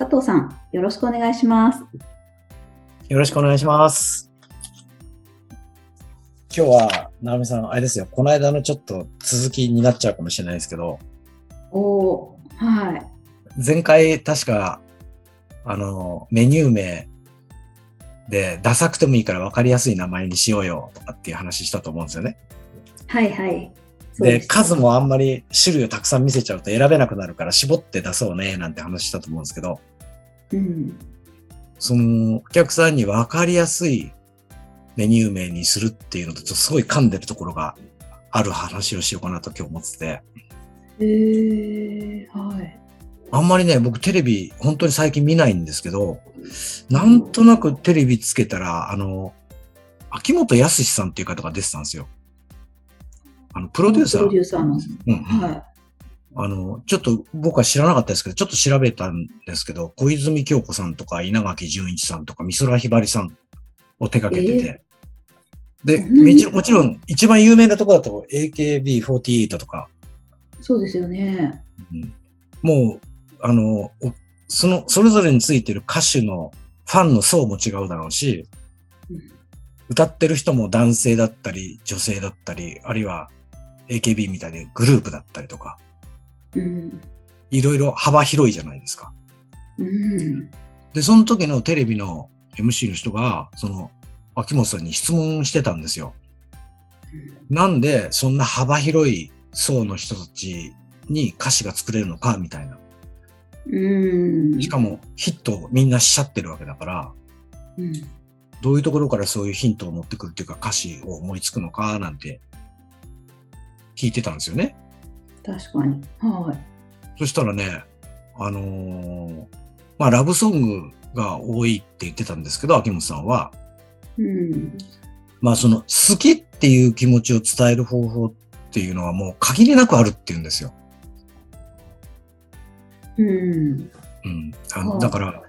佐藤さん、よろしくお願いします。よろしくお願いします。今日は、直美さん、あれですよ。この間のちょっと続きになっちゃうかもしれないですけど、おー、はい。前回確か、あの、メニュー名で、ダサくてもいいから分かりやすい名前にしようよとかっていう話したと思うんですよね。はいはい。で、す数もあんまり種類をたくさん見せちゃうと選べなくなるから絞って出そうね、なんて話したと思うんですけど、うん。その、お客さんに分かりやすいメニュー名にするっていうのと、ちょっとすごい噛んでるところがある話をしようかなと今日思ってて、へー、はい。あんまりね、僕テレビ本当に最近見ないんですけど、なんとなくテレビつけたら、あの、秋元康さんっていう方が出てたんですよ。あの、プロデューサー。プロデューサーの。うんうんはいあの、ちょっと僕は知らなかったですけど、ちょっと調べたんですけど、小泉京子さんとか稲垣淳一さんとか美空ひばりさんを手掛けてて、で、うんめちもちろん一番有名なところだと AKB48 とか、い。そうですよね。うんもう、あの、おその、それぞれについてる歌手のファンの層も違うだろうし、うん歌ってる人も男性だったり、女性だったり、あるいは AKB みたいでグループだったりとか、うん。いろいろ幅広いじゃないですか。うん。で、その時のテレビの MC の人が、その、秋元さんに質問してたんですよ。なんでそんな幅広い層の人たちに歌詞が作れるのかみたいな。うん。しかもヒットをみんなしちゃってるわけだから、うん。どういうところからそういうヒントを持ってくるっていうか歌詞を思いつくのかなんて聞いてたんですよね。確かに。はそしたらね、あのーまあラブソングが多いって言ってたんですけど、秋元さんは、い。うん。まあその好きっていう気持ちを伝える方法っていうのはもう限りなくあるって言うんですよ。うん。うん。あのはいだから、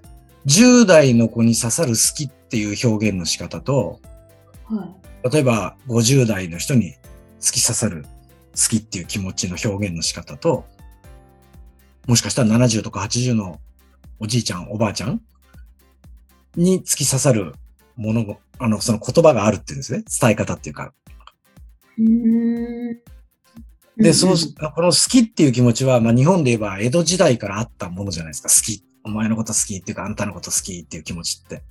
10代の子に刺さる好きっていう表現の仕方と、は例えば50代の人に突き刺さる好きっていう気持ちの表現の仕方と、もしかしたら70とか80のおじいちゃん、おばあちゃんに突き刺さるものが、あの、その言葉があるっていうんですね。伝え方っていうか。い。うん。で、その、この好きっていう気持ちは、まあ日本で言えば江戸時代からあったものじゃないですか。好き。お前のこと好きっていうか、あんたのこと好きっていう気持ちって。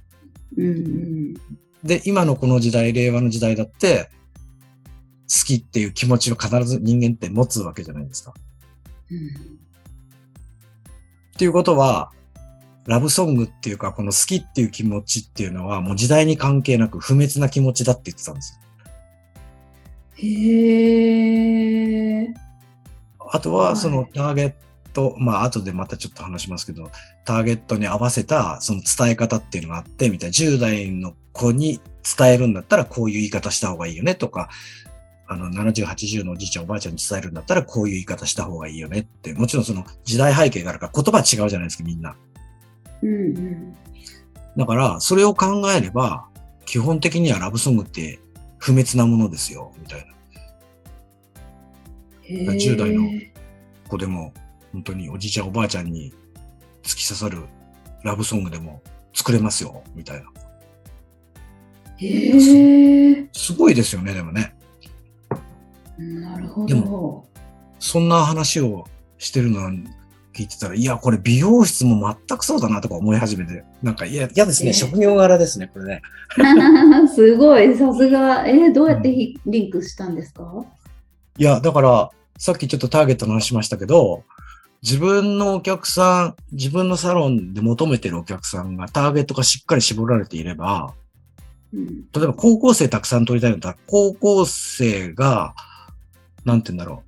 で、今のこの時代、令和の時代だって、好きっていう気持ちを必ず人間って持つわけじゃないですか。うん。っていうことは、ラブソングっていうか、この好きっていう気持ちっていうのは、もう時代に関係なく不滅な気持ちだって言ってたんですよ。へー。あとははいそのターゲット、まあ後でまたちょっと話しますけど、ターゲットに合わせたその伝え方っていうのがあって、みたいな10代の子に伝えるんだったらこういう言い方した方がいいよねとか、あの70、80のおじいちゃんおばあちゃんに伝えるんだったらこういう言い方した方がいいよねって、もちろんその時代背景があるから言葉は違うじゃないですか、みんな。うん。うん。だから、それを考えれば、基本的にはラブソングって不滅なものですよ、みたいな。へー10代の子でも、本当におじいちゃんおばあちゃんに突き刺さるラブソングでも作れますよ、みたいな。へー。すごいですよね、でもね。なるほでど。そんな話をしてるのを聞いてたら、いや、これ美容室も全くそうだなとか思い始めて、なんか嫌嫌ですね、えー職業柄ですね、これね。すごい、さすが。えーどうやってヒリンクしたんですか？いや、だから、さっきちょっとターゲットの話しましたけど、自分のお客さん、自分のサロンで求めてるお客さんがターゲットがしっかり絞られていれば、うん。例えば高校生たくさん取りたいんだったら、高校生が、なんて言うんだろ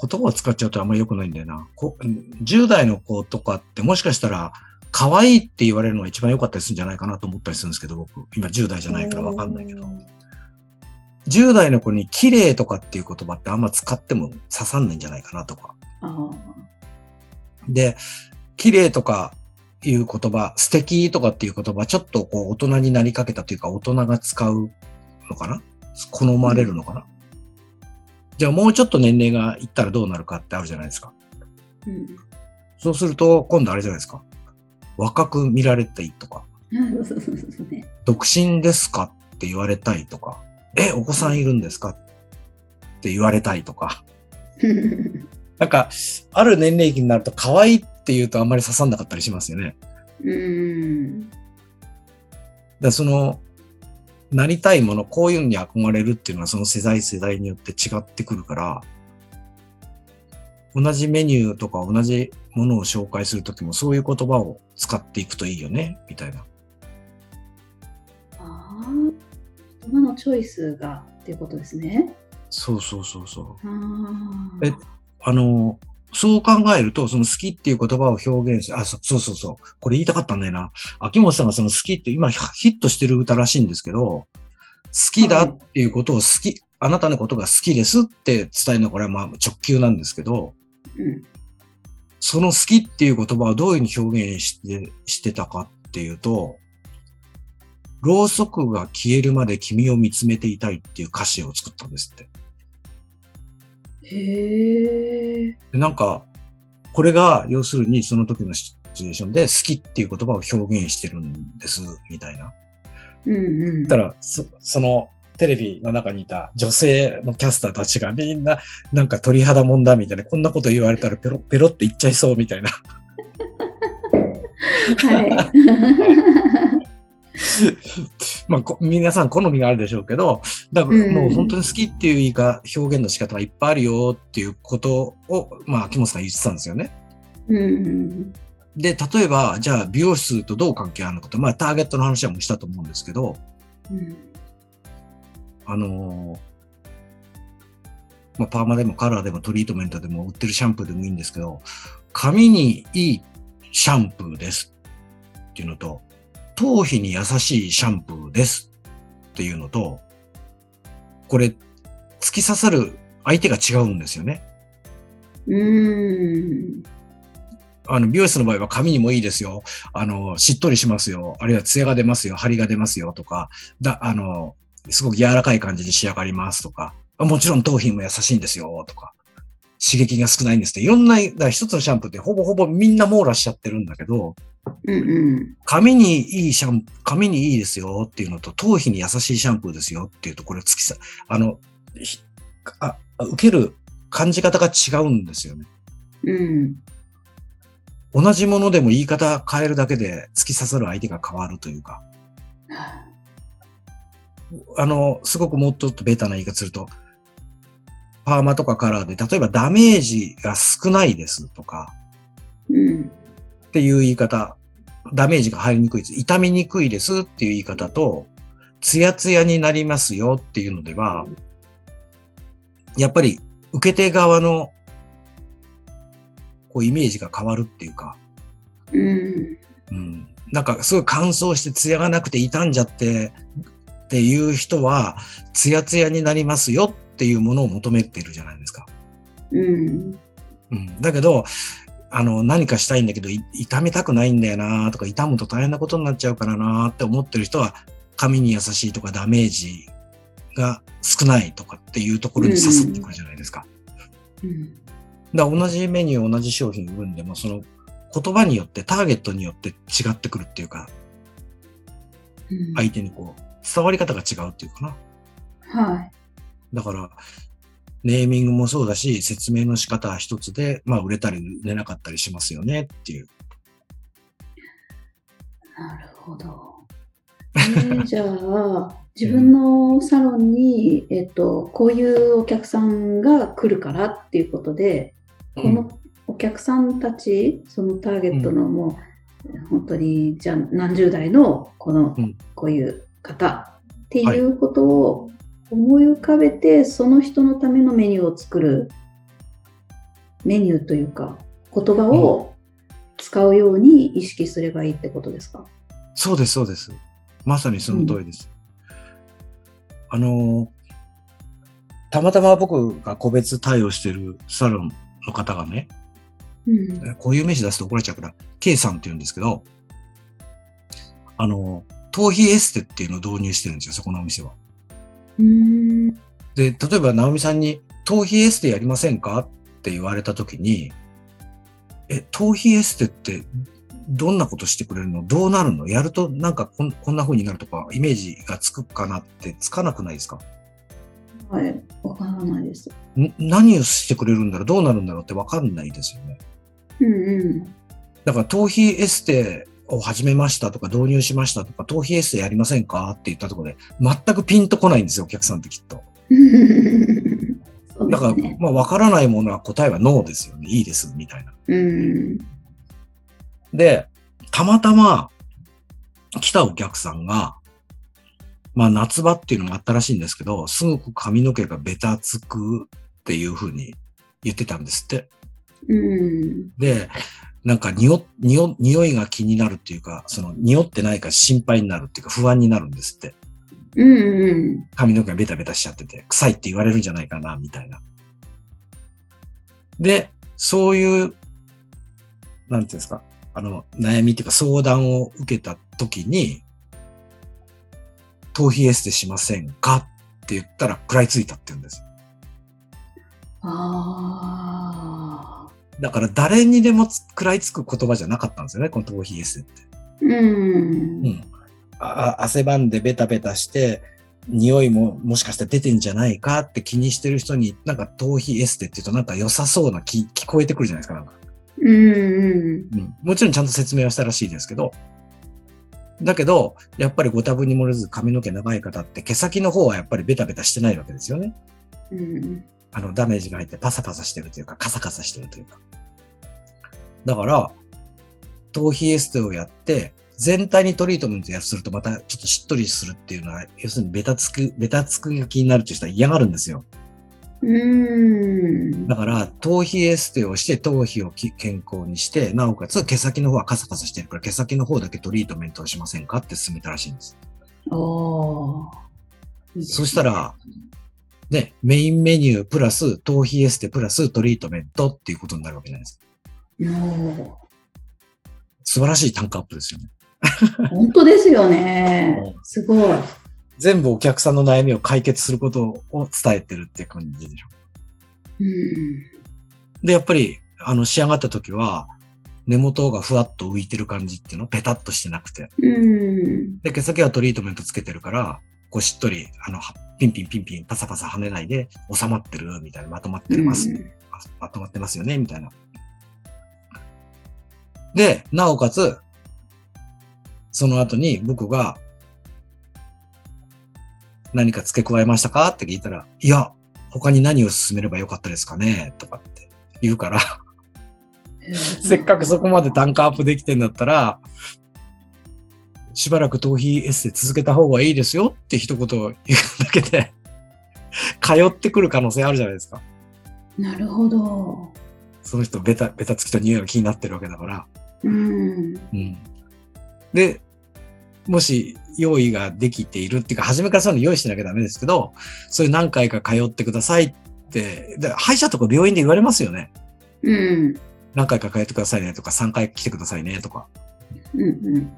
う。言葉を使っちゃうとあんまり良くないんだよな。こ10代の子とかってもしかしたら可愛いって言われるのが一番良かったりするんじゃないかなと思ったりするんですけど、僕、今10代じゃないからわかんないけど。10代の子に綺麗とかっていう言葉ってあんま使っても刺さんないんじゃないかなとか。で、綺麗とかいう言葉、素敵とかっていう言葉、ちょっとこう大人になりかけたというか、大人が使うのかな？好まれるのかな、うん、じゃあもうちょっと年齢がいったらどうなるかってあるじゃないですか。うん、そうすると、今度あれじゃないですか。若く見られたいとか。独身ですかって言われたいとか。え、お子さんいるんですか？って言われたいとか。なんか、ある年齢期になると可愛いって言うとあんまり刺さんなかったりしますよね。うん。だその、なりたいもの、こういうのに憧れるっていうのはその世代世代によって違ってくるから、同じメニューとか同じものを紹介するときもそういう言葉を使っていくといいよね、みたいな。ああ、言葉のチョイスがっていうことですね。そうそうそうそう。あえあの、そう考えると、その好きっていう言葉を表現して、あ、そそうそうそう。これ言いたかったんだよな。秋元さんがその好きって今ヒットしてる歌らしいんですけど、好きだっていうことを好き、はい、あなたのことが好きですって伝えるのはこれはまあ直球なんですけど、うん、その好きっていう言葉をどういうふうに表現してしてたかっていうと、ろうそくが消えるまで君を見つめていたいっていう歌詞を作ったんですって。へえ。なんか、これが要するにその時のシチュエーションで好きっていう言葉を表現してるんです、みたいな。うんうん。だから、そそのテレビの中にいた女性のキャスターたちがみんななんか鳥肌もんだみたいな、こんなこと言われたらペロペロって言っちゃいそうみたいな。はい。まあ、皆さん好みがあるでしょうけど、だからもう本当に好きっていう言いか、表現の仕方がいっぱいあるよっていうことを、まあ、秋元さん言ってたんですよね。うん、で、例えば、じゃあ美容室とどう関係あるのかと、まあ、ターゲットの話はもうしたと思うんですけど、うん、あのまあ、パーマでもカラーでもトリートメントでも売ってるシャンプーでもいいんですけど、髪にいいシャンプーですっていうのと、頭皮に優しいシャンプーですっていうのと、これ、突き刺さる相手が違うんですよね。うん。あの、美容室の場合は髪にもいいですよ。あの、しっとりしますよ。あるいはツヤが出ますよ。張りが出ますよとか、だ、あの、すごく柔らかい感じに仕上がりますとか、もちろん頭皮も優しいんですよとか、刺激が少ないんですって。いろんな、だ一つのシャンプーってほぼほぼみんな網羅しちゃってるんだけど、うんうん、髪にいいシャンプー、髪にいいですよっていうのと、頭皮に優しいシャンプーですよっていうと、これ月さ、あの、あ受ける感じ方が違うんですよね。うん。同じものでも言い方変えるだけで突き刺さる相手が変わるというか。あの、すごくもっとベタな言い方すると、パーマとかカラーで、例えばダメージが少ないですとか、うん、っていう言い方、ダメージが入りにくいです。痛みにくいですっていう言い方と、ツヤツヤになりますよっていうのでは、やっぱり受け手側のこうイメージが変わるっていうか、うん、うん、なんかすごい乾燥してツヤがなくて傷んじゃってっていう人は、ツヤツヤになりますよっていうものを求めてるじゃないですか。うん。うん、だけど、あの、何かしたいんだけど、痛めたくないんだよなとか、痛むと大変なことになっちゃうからなって思ってる人は、髪に優しいとかダメージが少ないとかっていうところに刺さってくるじゃないですか。うん、だから同じメニュー、同じ商品売るんでも、その言葉によって、ターゲットによって違ってくるっていうか、うん、相手にこう、伝わり方が違うっていうかな。はい。だから、ネーミングもそうだし、説明の仕方一つで、まあ、売れたり売れなかったりしますよねっていう。なるほど。えー、じゃあ、自分のサロンに、えっと、こういうお客さんが来るからっていうことで、このお客さんたち、そのターゲットのもう、うん、本当に、じゃあ何十代のこの、こういう方っていうことを思い浮かべて、その人のためのメニューを作るメニューというか言葉を使うように意識すればいいってことですか？そうです、そうです。まさにその通りです。あの、たまたま僕が個別対応してるサロンの方がね、うん。こういう名詞出すと怒られちゃうから、K さんって言うんですけど、あの、頭皮エステっていうのを導入してるんですよ、そこのお店は。で、例えば、直美さんに、頭皮エステやりませんか？って言われたときに、え、頭皮エステってどんなことしてくれるの？どうなるの？やるとなんかこんこんな風になるとか、イメージがつくかな？ってつかなくないですか？はい。わからないです。ん何をしてくれるんだろう？どうなるんだろう？ってわかんないですよね。うんうん。だから頭皮エステを始めましたとか導入しましたとか頭皮エステやりませんか？って言ったところで全くピンとこないんですよ、お客さんってきっと。そうだから。まあわからないものは答えはノーですよね。いいです、みたいな。うん。で、たまたま来たお客さんが、まあ夏場っていうのもあったらしいんですけど、すぐ髪の毛がベタつくっていうふうに言ってたんですって。うん。で、なんか匂、匂、匂いが気になるっていうか、その匂ってないか心配になるっていうか不安になるんですって。うんうん。髪の毛がベタベタしちゃってて、臭いって言われるんじゃないかな、みたいな。で、そういう、なんていうんですか、あの、悩みっていうか相談を受けた時に、頭皮エステしませんかって言ったら食らいついたって言うんですよ。ああ。だから誰にでもつ食らいつく言葉じゃなかったんですよね、この頭皮エステって。うん。うん。あ汗ばんでベタベタして、匂いももしかしたら出てんじゃないかって気にしてる人に、なんか頭皮エステって言うとなんか良さそうな気聞こえてくるじゃないですか、なんか。うんうん。うん。もちろんちゃんと説明はしたらしいですけど、だけど、やっぱりご多分に漏れず髪の毛長い方って毛先の方はやっぱりベタベタしてないわけですよね。うん。あの、ダメージが入ってパサパサしてるというか、カサカサしてるというか。だから、頭皮エステをやって、全体にトリートメントやするとまたちょっとしっとりするっていうのは、要するにベタつく、ベタつくが気になるっていう人は嫌がるんですよ。うん。だから、頭皮エステをして、頭皮をき健康にして、なおかつ毛先の方はカサカサしてるから、毛先の方だけトリートメントをしませんかって勧めたらしいんです。おーそしたら、ね、メインメニュープラス、頭皮エステプラストリートメントっていうことになるわけじゃないですか。素晴らしい単価アップですよね。本当ですよね。すごい。全部お客さんの悩みを解決することを伝えてるって感じでしょ。うん。で、やっぱり、あの、仕上がった時は、根元がふわっと浮いてる感じっていうの、ペタッとしてなくて。うん。で、毛先はトリートメントつけてるから、こうしっとり、あの、はピンピンピンピン、パサパサ跳ねないで、収まってる、みたいな、まとまってます、うん。まとまってますよね、みたいな。で、なおかつ、その後に僕が、何か付け加えましたか？って聞いたら、いや、他に何を進めればよかったですかね？とかって言うから、せっかくそこまで単価アップできてんだったら、しばらく頭皮エステ続けた方がいいですよって一言言うだけで、通ってくる可能性あるじゃないですか。なるほど。その人ベタ、ベタつきと匂いが気になってるわけだから。うん。うん。で、もし用意ができているっていうか、初めからそういうの用意しなきゃダメですけど、そういう何回か通ってくださいって、で歯医者とか病院で言われますよね。うん。何回か通ってくださいねとか、3回来てくださいねとか。うん。うん。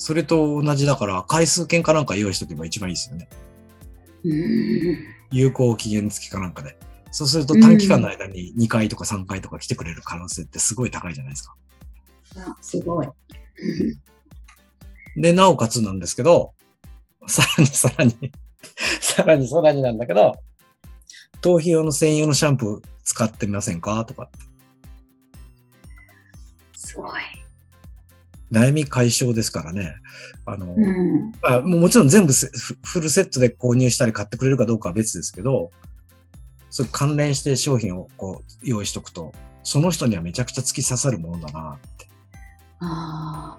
それと同じだから、回数券かなんか用意しとけば一番いいですよね。うん。有効期限付きかなんかで。そうすると短期間の間に2回とか3回とか来てくれる可能性ってすごい高いじゃないですか。あすごい。で、なおかつなんですけど、さらにさらに、さらにさらになんだけど、頭皮用の専用のシャンプー使ってみませんか？とか、すごい。悩み解消ですからね。あの、うん。まあ、もちろん全部せフフルセットで購入したり買ってくれるかどうかは別ですけど、それ関連して商品をこう用意しとくと、その人にはめちゃくちゃ突き刺さるものだなって。ああ。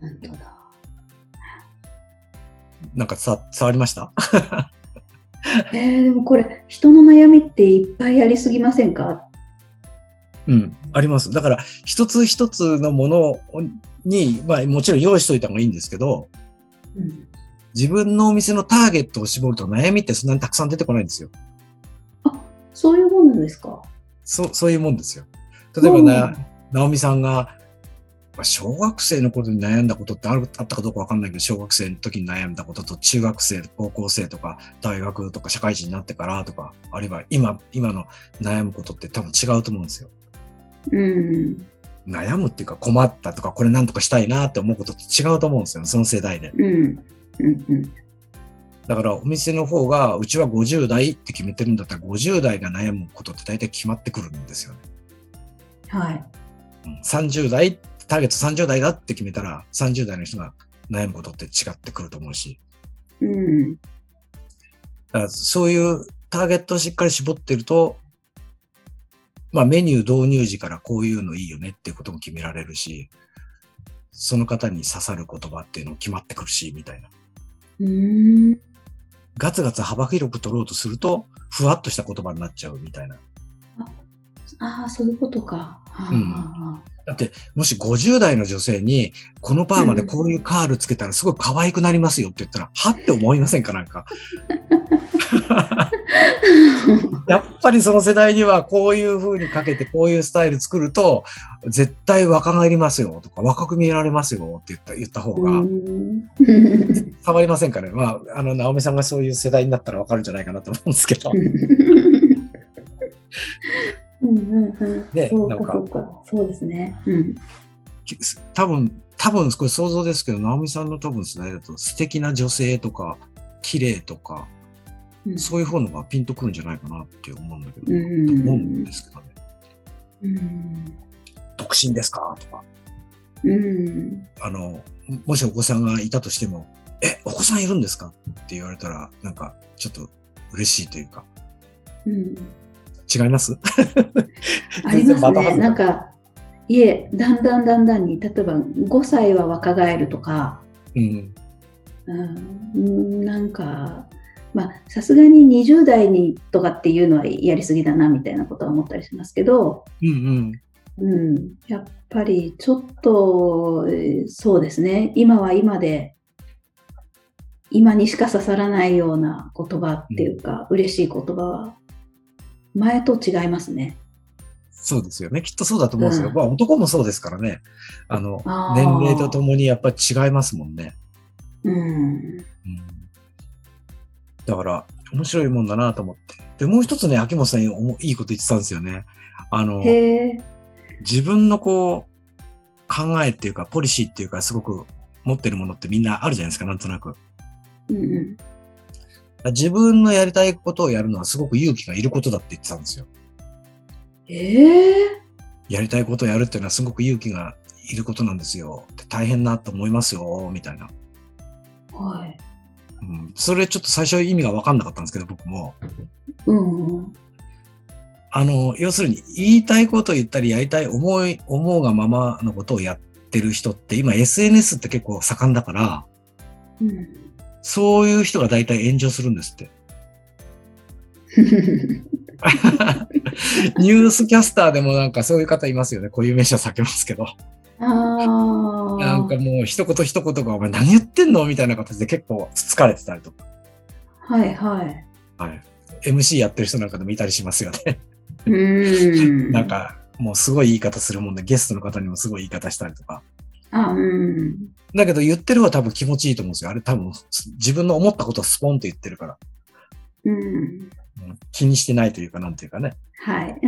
本当だ。なんかさ伝わりました？えー、でもこれ、人の悩みっていっぱいありすぎませんか？うん、あります。だから、一つ一つのものに、まあ、もちろん用意しといた方がいいんですけど、うん、自分のお店のターゲットを絞ると悩みってそんなにたくさん出てこないんですよ。そういうものですか？そう、そういうもんですよ。例えばな、直美さんが、まあ小学生の頃に悩んだことってあるあったかどうかわかんないけど、小学生の時に悩んだことと、中学生、高校生とか、大学とか、社会人になってからとか、あるいは今、今の悩むことって多分違うと思うんですよ。うん。悩むっていうか困ったとか、これなんとかしたいなって思うことって違うと思うんですよ。その世代で。うん。うん。うん。だからお店の方が、うちは50代って決めてるんだったら、50代が悩むことって大体決まってくるんですよね。はい。うん30代、ターゲット30代だって決めたら、30代の人が悩むことって違ってくると思うし、うん。だからそういうターゲットをしっかり絞ってると、まあメニュー導入時からこういうのいいよねっていうことも決められるし、その方に刺さる言葉っていうのも決まってくるし、みたいな。うん。ガツガツ幅広く取ろうとすると、ふわっとした言葉になっちゃうみたいな。ああ、そういうことか。はあうんはだって、もし50代の女性に、このパーマでこういうカールつけたらすごい可愛くなりますよって言ったら、はって思いませんか？なんか。やっぱりその世代にはこういう風にかけてこういうスタイル作ると、絶対若返りますよとか、若く見えられますよって言った言った方うがん。伝わりませんかね。まあ、あの、直美さんがそういう世代になったらわかるんじゃないかなと思うんですけど。うんうんうん。ねそうかなんかそうか。そうですね。うん。多分、多分、これ想像ですけど、直美さんの多分世代だと素敵な女性とか、綺麗とか、うんそういう方のがピンとくるんじゃないかなって思うんだけど、うんと思うんですけどね。うん。独身ですか？とか、うん。あの、もしお子さんがいたとしても、え、お子さんいるんですか？って言われたら、なんか、ちょっと嬉しいというか、うん。違います？ありますね。なんか、いえ、だんだんだんだんに、例えば5歳は若返るとか、うん。うん、なんか、まあ、さすがに20代にとかっていうのはやりすぎだなみたいなことは思ったりしますけど、うんうん。うん、やっぱりちょっと、えーそうですね、今は今で、今にしか刺さらないような言葉っていうか、嬉しい言葉は、前と違いますね。そうですよね。きっとそうだと思うんですよ。うんまあ男もそうですからね。あの、年齢とともにやっぱり違いますもんね。うん。うんだから、面白いもんだなと思って。で、もう一つね、秋元さんいいこと言ってたんですよね。あの。自分のこう、考えっていうか、ポリシーっていうか、すごく持ってるものってみんなあるじゃないですか、なんとなく。うんうん。自分のやりたいことをやるのはすごく勇気がいることだって言ってたんですよ。ええやりたいことをやるっていうのはすごく勇気がいることなんですよ。で大変なと思いますよ、みたいな。はい。うん、それちょっと最初意味が分かんなかったんですけど、僕も。うんうん。あの、要するに言いたいことを言ったり、やりたい思い、思うがままのことをやってる人って、今 SNS って結構盛んだから、うんそういう人が大体炎上するんですって。ニュースキャスターでもなんかそういう方いますよね。こういう名詞は避けますけど。ああ。なんかもう一言一言がお前何言ってんの？みたいな形で結構つつかれてたりとか。はいはい。はい。MC やってる人なんかでもいたりしますよね。うーん。なん。かもうすごい言い方するもんで、ゲストの方にもすごい言い方したりとか。あ、うん。だけど言ってる方は多分気持ちいいと思うんですよ。あれ多分自分の思ったことをスポンって言ってるから。うん。うん気にしてないというか、なんていうかね。はい。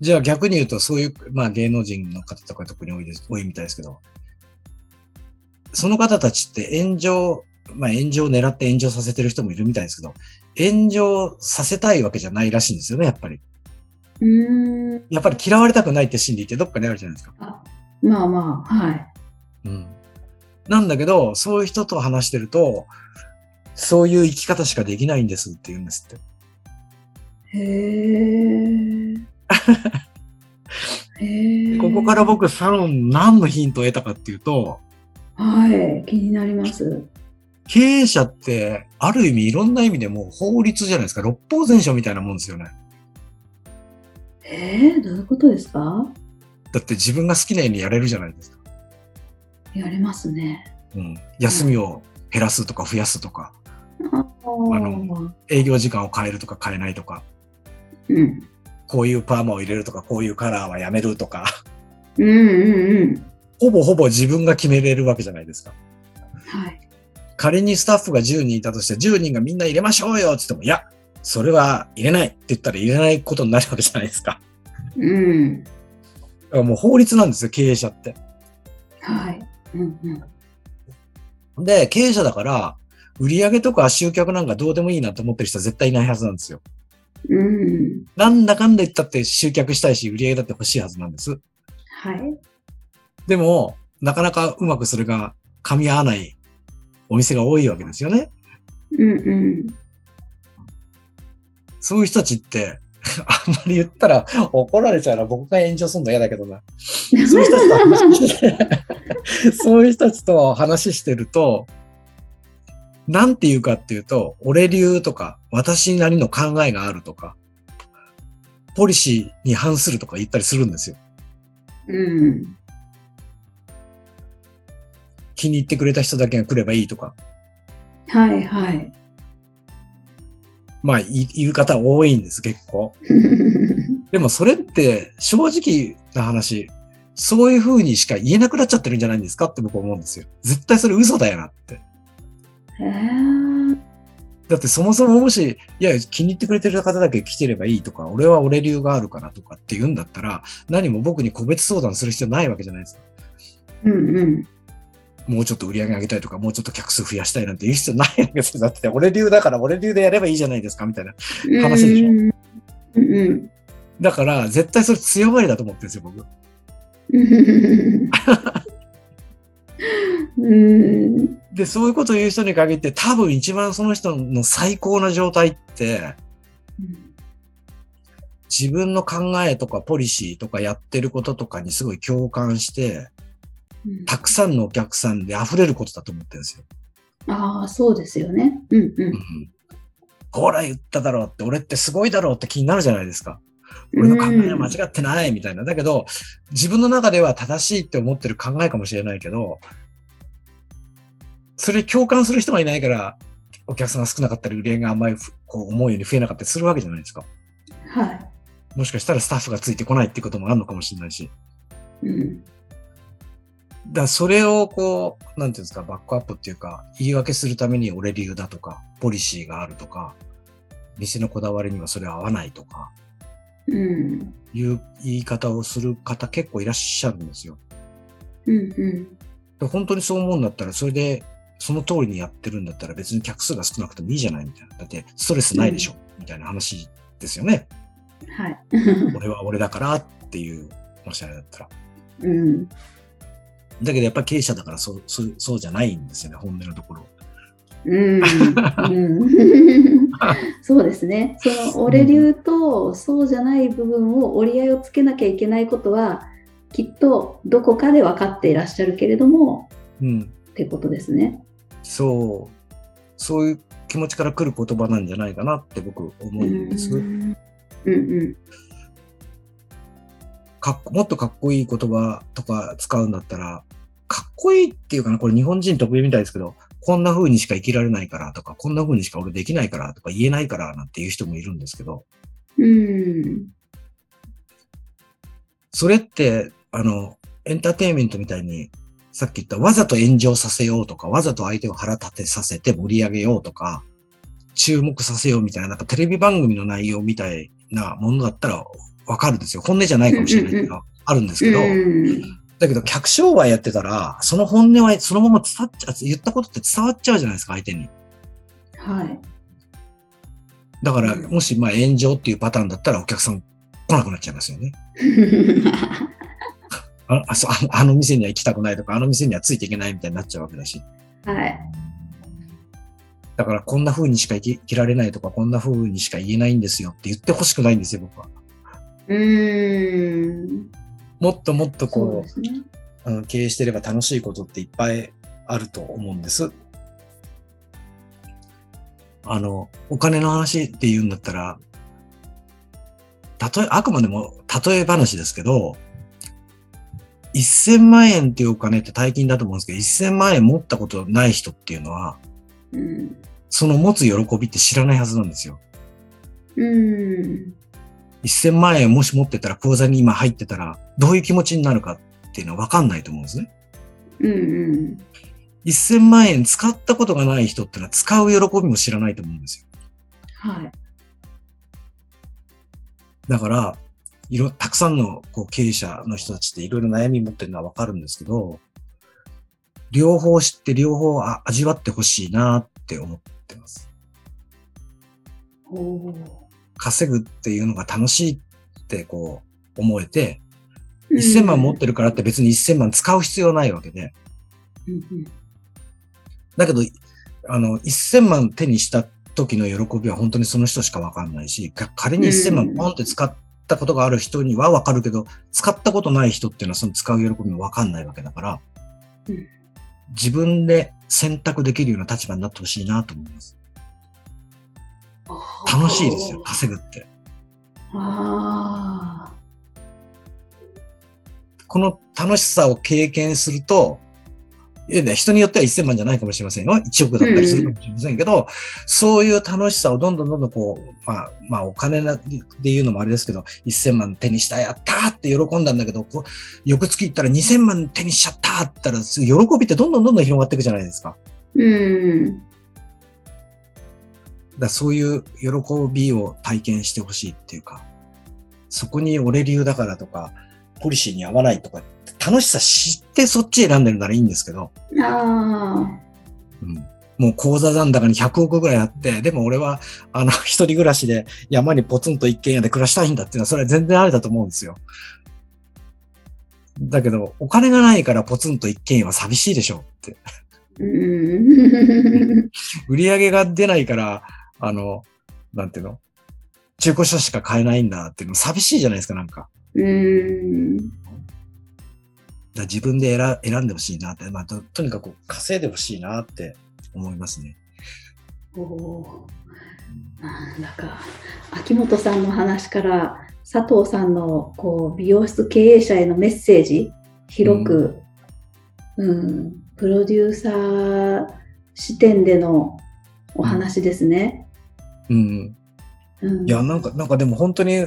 じゃあ逆に言うと、そういう、まあ芸能人の方とか特に多いです、多いみたいですけど、その方たちって炎上、まあ炎上を狙って炎上させてる人もいるみたいですけど、炎上させたいわけじゃないらしいんですよね、やっぱり。うーん。やっぱり嫌われたくないって心理ってどっかにあるじゃないですか。あまあまあ、はい。うん。なんだけど、そういう人と話してると、そういう生き方しかできないんですって言うんですって。へえ。ここから。僕、サロン何のヒントを得たかっていうと、はい。気になります。経営者って、ある意味いろんな意味でもう法律じゃないですか。六法全書みたいなもんですよね。えー、どういうことですか？だって自分が好きなようにやれるじゃないですか。やれますね。うん。休みを減らすとか増やすとか、ああの営業時間を変えるとか変えないとか、うん。こういうパーマを入れるとか、こういうカラーはやめるとか、うんうんうん。ほぼほぼ自分が決めれるわけじゃないですか。はい。仮にスタッフが10人いたとして、10人がみんな入れましょうよって言っても、いや、それは入れないって言ったら入れないことになるわけじゃないですか。うん。だからもう法律なんですよ、経営者って。はい。うんうん。で、経営者だから、売上とか集客なんかどうでもいいなと思ってる人は絶対いないはずなんですよ。うん。なんだかんだ言ったって集客したいし、売上だって欲しいはずなんです。はい。でも、なかなかうまくそれが噛み合わないお店が多いわけですよね。うんうん。そういう人たちって、あんまり言ったら怒られちゃうな。僕が炎上するの嫌だけどな。そういう人たちと話して、そういう人たちと話してると、なんて言うかっていうと、俺流とか、私なりの考えがあるとか、ポリシーに反するとか言ったりするんですよ。うん。気に入ってくれた人だけが来ればいいとか。はいはい。まあ、い言う方多いんです、結構。でもそれって正直な話、そういう風にしか言えなくなっちゃってるんじゃないんですかって僕は思うんですよ。絶対それ嘘だよなって。へーだってそもそももし、いや、気に入ってくれてる方だけ来てればいいとか、俺は俺流があるからとかって言うんだったら、何も僕に個別相談する必要ないわけじゃないですか。うんうん。もうちょっと売り上げ上げたいとか、もうちょっと客数増やしたいなんて言う必要ないわけですよ。だって俺流だから俺流でやればいいじゃないですか、みたいな。話でしょうんうん。だから、絶対それ強まりだと思ってるんですよ、僕。うん。で、そういうことを言う人に限って、多分一番その人の最高な状態って、自分の考えとかポリシーとかやってることとかにすごい共感して、たくさんのお客さんで溢れることだと思ってるんですよ。ああ、そうですよね。うんう。うんん、ほら言っただろうって、俺ってすごいだろうって気になるじゃないですか。俺の考えは間違ってないみたいな。だけど、自分の中では正しいって思ってる考えかもしれないけど、それ共感する人がいないから、お客さんが少なかったり、売り上げがあんまりふこう思うように増えなかったりするわけじゃないですか。はもしかしたらスタッフがついてこないってこともあるのかもしれないし。い。うん。だからそれをこう、なんていうんですか、バックアップっていうか、言い訳するために俺理由だとか、ポリシーがあるとか、店のこだわりにはそれは合わないとか、うん。いう言い方をする方結構いらっしゃるんですよ。うんうん。で本当にそう思うんだったら、それで、その通りにやってるんだったら別に客数が少なくてもいいじゃないみたいな。だって、ストレスないでしょ、みたいな話ですよね。はい。俺は俺だからっていう、もしあれだったら。うん。だけどやっぱり経営者だからそう、そう、そうじゃないんですよね、本音のところ。うん。うん。そうですね。その俺流とそうじゃない部分を折り合いをつけなきゃいけないことはきっとどこかで分かっていらっしゃるけれどもうん。ってことですね。そう、そういう気持ちから来る言葉なんじゃないかなって僕思うんです。うん。うんかっこもっとかっこいい言葉とか使うんだったら、かっこいいっていうかな、これ日本人得意みたいですけど、こんな風にしか生きられないからとか、こんな風にしか俺できないからとか言えないからなんていう人もいるんですけど、うん。それって、あの、エンターテインメントみたいに、さっき言ったわざと炎上させようとか、わざと相手を腹立てさせて盛り上げようとか、注目させようみたいな、なんかテレビ番組の内容みたいなものだったらわかるんですよ。本音じゃないかもしれないけど、あるんですけど、うんだけど客商売やってたら、その本音はそのまま伝わっちゃう、言ったことって伝わっちゃうじゃないですか、相手に。はい。だから、もしまあ炎上っていうパターンだったらお客さん来なくなっちゃいますよね。ああそうあ あの店には行きたくないとか、あの店にはついていけないみたいになっちゃうわけだし。はい。だから、こんな風にしか生きられないとか、こんな風にしか言えないんですよって言ってほしくないんですよ、僕は。うん。もっともっとこですね。う、あの経営してれば楽しいことっていっぱいあると思うんです。あの、お金の話って言うんだったら、例え、あくまでも例え話ですけど、1000万円っていうお金って大金だと思うんですけど、1000万円持ったことない人っていうのは、うん。その持つ喜びって知らないはずなんですよ。うん。1000万円もし持ってたら口座に今入ってたら、どういう気持ちになるかっていうのはわかんないと思うんですね。うんうん。1000万円使ったことがない人ってのは使う喜びも知らないと思うんですよ。はい。だから、いろ、たくさんのこう経営者の人たちっていろいろ悩み持ってるのはわかるんですけど、両方知って両方あ味わってほしいなって思ってます。稼ぐっていうのが楽しいってこう思えて、1000万持ってるからって別に1000万使う必要ないわけで、うんうん。だけど、あの、1000万手にした時の喜びは本当にその人しかわかんないし、か仮に1000万ポンって使ったことがある人にはわかるけど、使ったことない人っていうのはその使う喜びもわかんないわけだから、うん自分で選択できるような立場になってほしいなと思います。楽しいですよ、稼ぐって。この楽しさを経験すると、人によっては1000万じゃないかもしれませんよ。1億だったりするかもしれませんけど、そういう楽しさをどんどんどんどんこう、まあ、まあお金で言うのもあれですけど、1000万手にした、やったーって喜んだんだけど、こう翌月行ったら2000万手にしちゃったって言ったら、喜びってどんどんどんどん広がっていくじゃないですか。うん。だそういう喜びを体験してほしいっていうか、そこに俺流だからとか、ポリシーに合わないとか、楽しさ知ってそっち選んでるならいいんですけど、あうん、もう口座残高に100億ぐらいあって、でも俺は、あの、一人暮らしで山にポツンと一軒家で暮らしたいんだっていうのは、それは全然ありだと思うんですよ。だけど、お金がないからポツンと一軒家は寂しいでしょって。あ。うん。売り上げが出ないから、あの、なんていうの？中古車しか買えないんだっていうの寂しいじゃないですか、なんか。うん。だ自分で選選んでほしいなって、まあと、とにかく稼いでほしいなって思いますね。おお。なんだか、秋元さんの話から佐藤さんのこう美容室経営者へのメッセージ、広く、うん、プロデューサー視点でのお話ですね。うん。うん、いや、なんか、なんかでも本当に、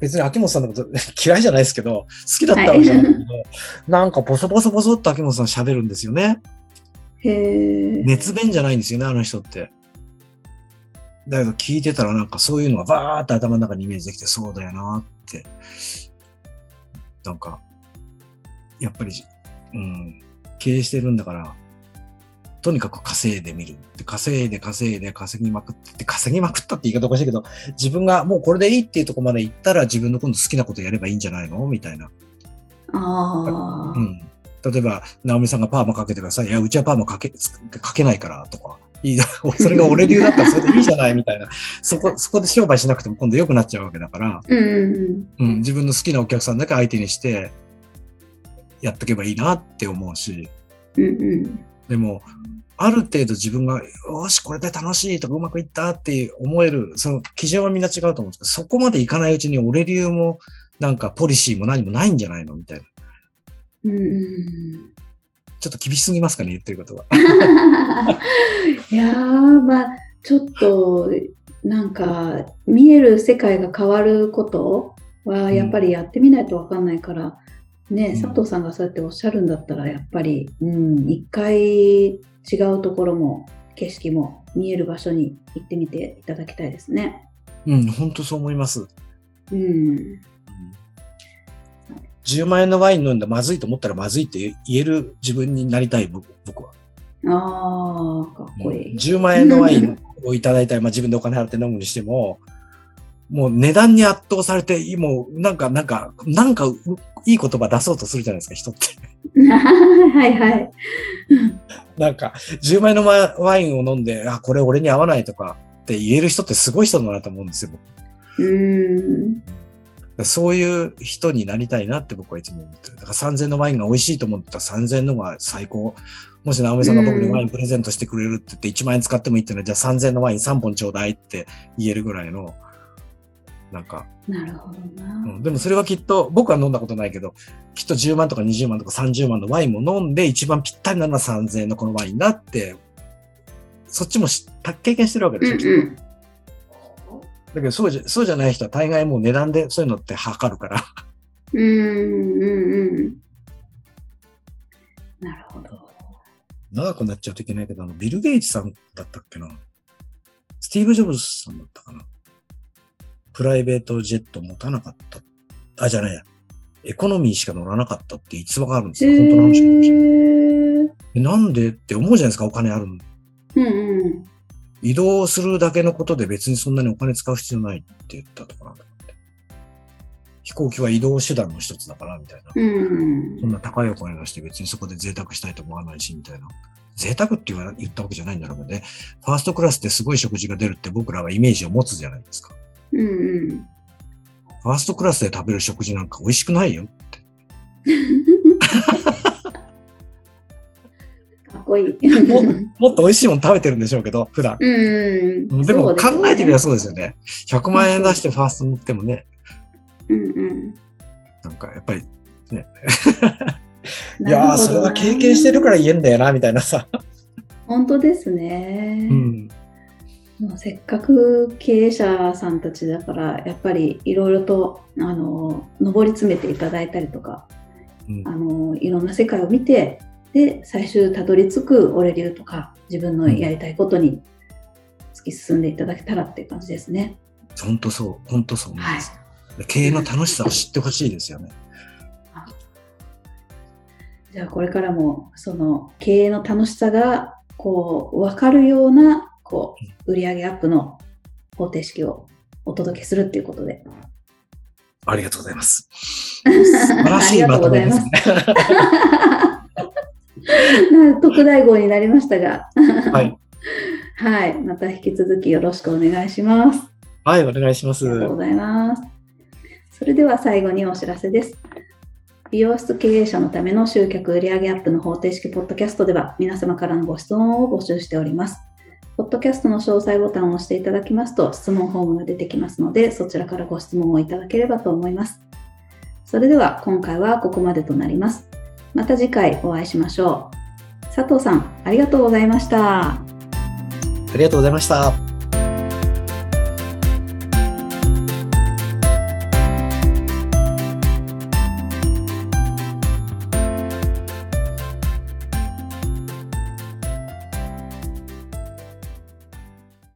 別に秋元さんのこと 嫌いじゃないですけど、好きだったわけじゃないけど、なんかボソボソボソっと秋元さん喋るんですよね。へえ。熱弁じゃないんですよね、あの人って。だけど聞いてたらなんかそういうのがバーって頭の中にイメージできて、そうだよなって。なんか、やっぱり、うん、経営してるんだから、とにかく稼いでみる。で稼いで稼いで稼ぎまくって、稼ぎまくったって言い方おかしいけど、自分がもうこれでいいっていうところまで行ったら自分の今度好きなことやればいいんじゃないのみたいな。ああ、うん。例えば、直美さんがパーマかけてください。いや、うちはパーマかけ、かけないからとか。いいなそれが俺流だったらそれでいいじゃないみたいな。そこ、そこで商売しなくても今度良くなっちゃうわけだから、うんうんうん、自分の好きなお客さんだけ相手にして、やっとけばいいなって思うし、うんうんでも、ある程度自分が、よし、これで楽しいとかうまくいったって思える、その基準はみんな違うと思うんですけど、そこまでいかないうちに俺流も、なんかポリシーも何もないんじゃないのみたいな。うんうんちょっと厳しすぎますかね、言ってることは。いやーまあちょっとなんか見える世界が変わることはやっぱりやってみないと分かんないから、ねうん佐藤さんがそうやっておっしゃるんだったらやっぱり、うん、一回違うところも景色も見える場所に行ってみていただきたいですね。うん、本当そう思います。うん、10万円のワイン飲んでまずいと思ったらまずいって言える自分になりたい、僕僕は。ああかっこいい。10万円のワインをいただいたら、まあ、自分でお金払って飲むにしても、もう値段に圧倒されて、もうなんか、なんか、なんかういい言葉出そうとするじゃないですか、人って。はいはい。なんか、10万円のワワインを飲んで、あ、これ俺に合わないとかって言える人ってすごい人だなと思うんですよ。僕うんそういう人になりたいなって僕はいつも思ってる。だから3000のワインが美味しいと思ったら3000のが最高。もし直美さんが僕にワインプレゼントしてくれるって言って1万円使ってもいいっていうのは、じゃあ3000のワイン3本ちょうだいって言えるぐらいの、なんか。なるほどな、うん、でもそれはきっと、僕は飲んだことないけど、きっと10万とか20万とか30万のワインも飲んで、一番ぴったりなのは3000円のこのワインだって、そっちも経験してるわけでしょ、うんうん、だけどそうじゃ、そうじゃない人は大概もう値段でそういうのって測るから。うんうんうん。なるほど。長くなっちゃうといけないけど、あのビル・ゲイツさんだったっけな？スティーブ・ジョブズさんだったかな？プライベートジェット持たなかった。あ、じゃないや。エコノミーしか乗らなかったって逸話があるんですよ。本当の話かもしれない。なんでって思うじゃないですか、お金あるの。うんうん、移動するだけのことで別にそんなにお金使う必要ないって言ったとかなんだ飛行機は移動手段の一つだからみたいな。うん、そんな高いお金出して別にそこで贅沢したいと思わないしみたいな。贅沢って言ったわけじゃないんだろうけどね。ファーストクラスってすごい食事が出るって僕らはイメージを持つじゃないですか。うんうん。ファーストクラスで食べる食事なんか美味しくないよって。かっこいいも。もっと美味しいもの食べてるんでしょうけど、普段。うん、でも考えてみればそうですよね。100万円出してファースト乗ってもね。うんうん。なんかやっぱりね。いやそれは経験してるから言えんだよな、みたいなさ。本当ですね。うん。せっかく経営者さんたちだからやっぱりいろいろとあの上り詰めていただいたりとか、うん、あのいろんな世界を見てで最終たどり着く俺流とか自分のやりたいことに突き進んでいただけたらっていう感じですね。本当そう。本当そう思います、はい、経営の楽しさを知ってほしいですよね。じゃあこれからもその経営の楽しさがこう分かるようなこう、売上アップの方程式をお届けするっていうことで。ありがとうございます。素晴らしいまとめですね。特大号になりましたが。はい。はい。また引き続きよろしくお願いします。はい、お願いします。ありがとうございます。それでは最後にお知らせです。美容室経営者のための集客売上アップの方程式ポッドキャストでは皆様からのご質問を募集しております。ポッドキャストの詳細ボタンを押していただきますと質問フォームが出てきますので、そちらからご質問をいただければと思います。それでは今回はここまでとなります。また次回お会いしましょう。佐藤さん、ありがとうございました。ありがとうございました。